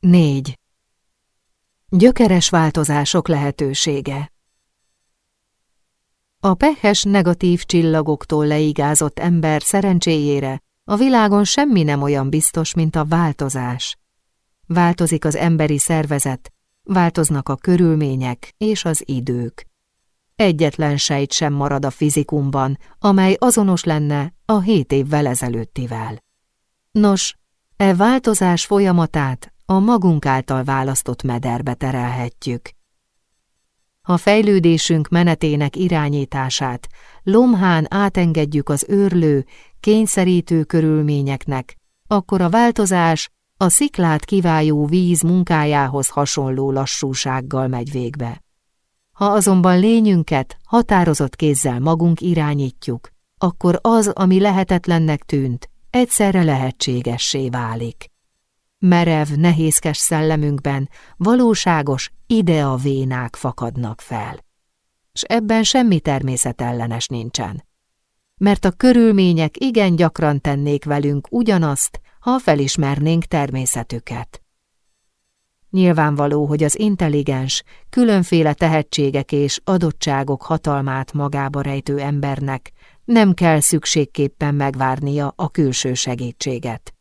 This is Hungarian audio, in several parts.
4. Gyökeres változások lehetősége A pehes negatív csillagoktól leigázott ember szerencséjére a világon semmi nem olyan biztos, mint a változás. Változik az emberi szervezet, változnak a körülmények és az idők. Egyetlen sejt sem marad a fizikumban, amely azonos lenne a hét évvel ezelőttivel. Nos, e változás folyamatát a magunk által választott mederbe terelhetjük. Ha fejlődésünk menetének irányítását lomhán átengedjük az őrlő, kényszerítő körülményeknek, akkor a változás a sziklát kiváljó víz munkájához hasonló lassúsággal megy végbe. Ha azonban lényünket határozott kézzel magunk irányítjuk, akkor az, ami lehetetlennek tűnt, egyszerre lehetségessé válik. Merev, nehézkes szellemünkben valóságos ideavénák fakadnak fel. S ebben semmi természetellenes nincsen. Mert a körülmények igen gyakran tennék velünk ugyanazt, ha felismernénk természetüket. Nyilvánvaló, hogy az intelligens, különféle tehetségek és adottságok hatalmát magába rejtő embernek nem kell szükségképpen megvárnia a külső segítséget.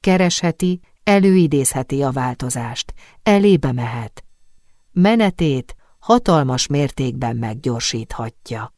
Keresheti, előidézheti a változást, elébe mehet. Menetét hatalmas mértékben meggyorsíthatja.